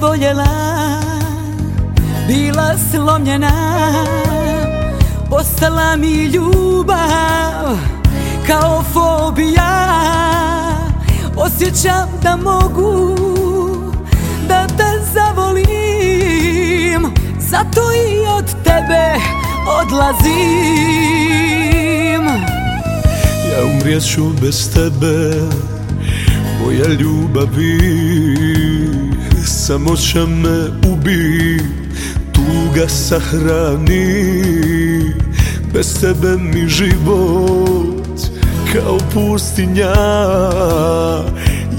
voljela Bila slomljena Postala mi ljubav Kao fobija. Osjećam da mogu Da te zavolim Zato i od tebe odlazim. Ja umrijet bez tebe Moja ljubavi Samoća me ubi Tuga sahrani. Bez tebe mi život Kao pustinja.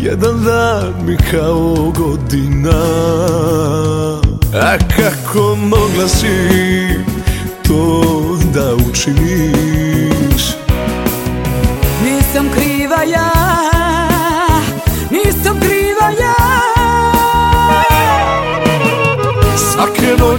Jedan dan mi kao godina. A kako mogla si To da učiniš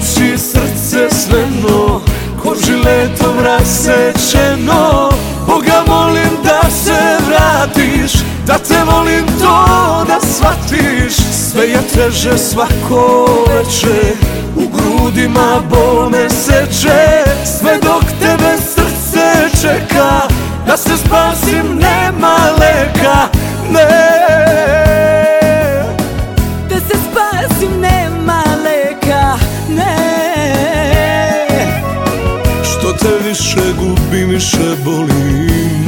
Noći srce sveno Ko žiletom rasečeno. Boga molim da se vratiš Da te molim to da shvatiš. Sve je teže svako veče U grudima bol me seče. Sve dok tebe srce čeka Da se spasim više gubim, više bolim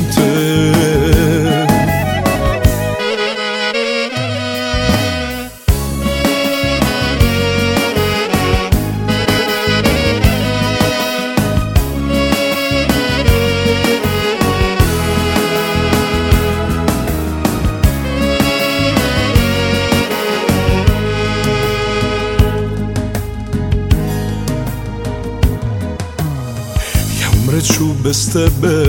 Umreću bez tebe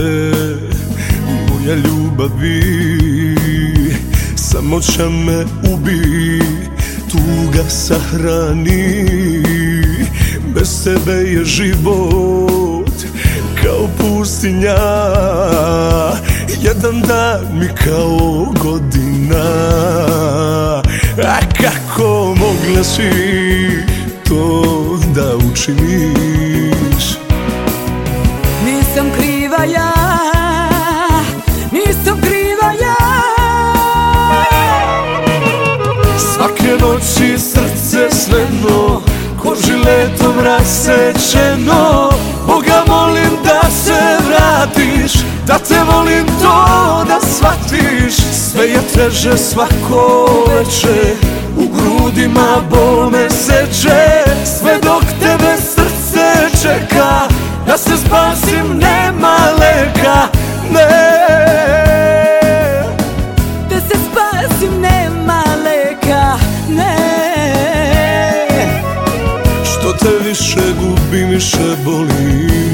Moja ljubavi. Samoća me ubi Tuga sahrani. Bez tebe je život Kao pustinja. Jedan dan mi kao godina. A kako mogla si To da učiniš sveno Ko žiletom rasečeno Boga molim da se vratiš Da te molim to da shvatiš. Sve je teže svako veče U grudima bol me seče te više gubim, više bolim